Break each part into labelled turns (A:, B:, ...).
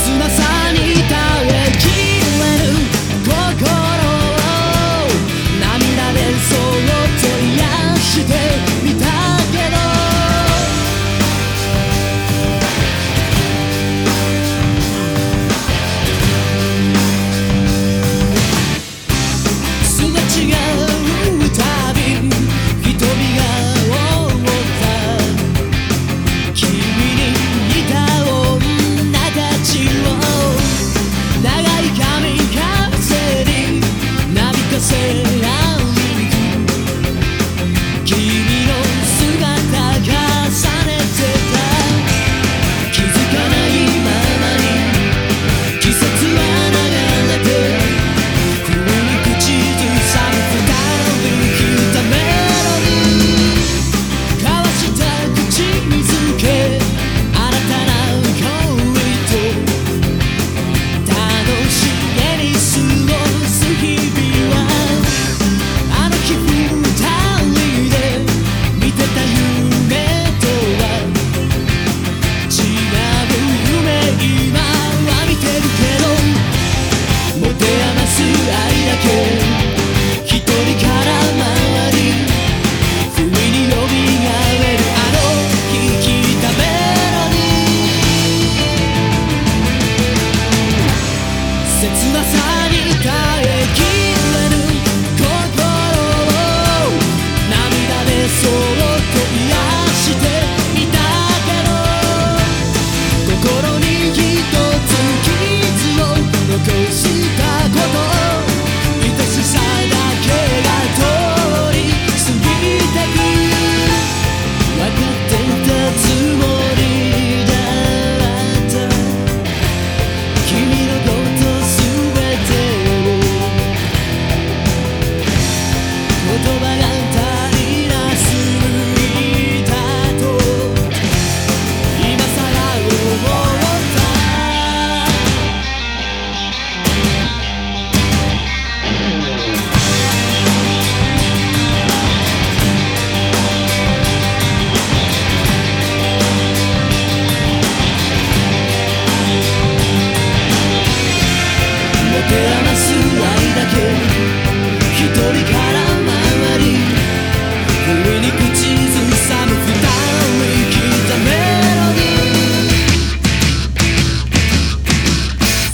A: 切なさ切なさ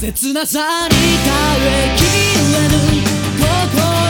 A: 切なさに耐えきれぬ心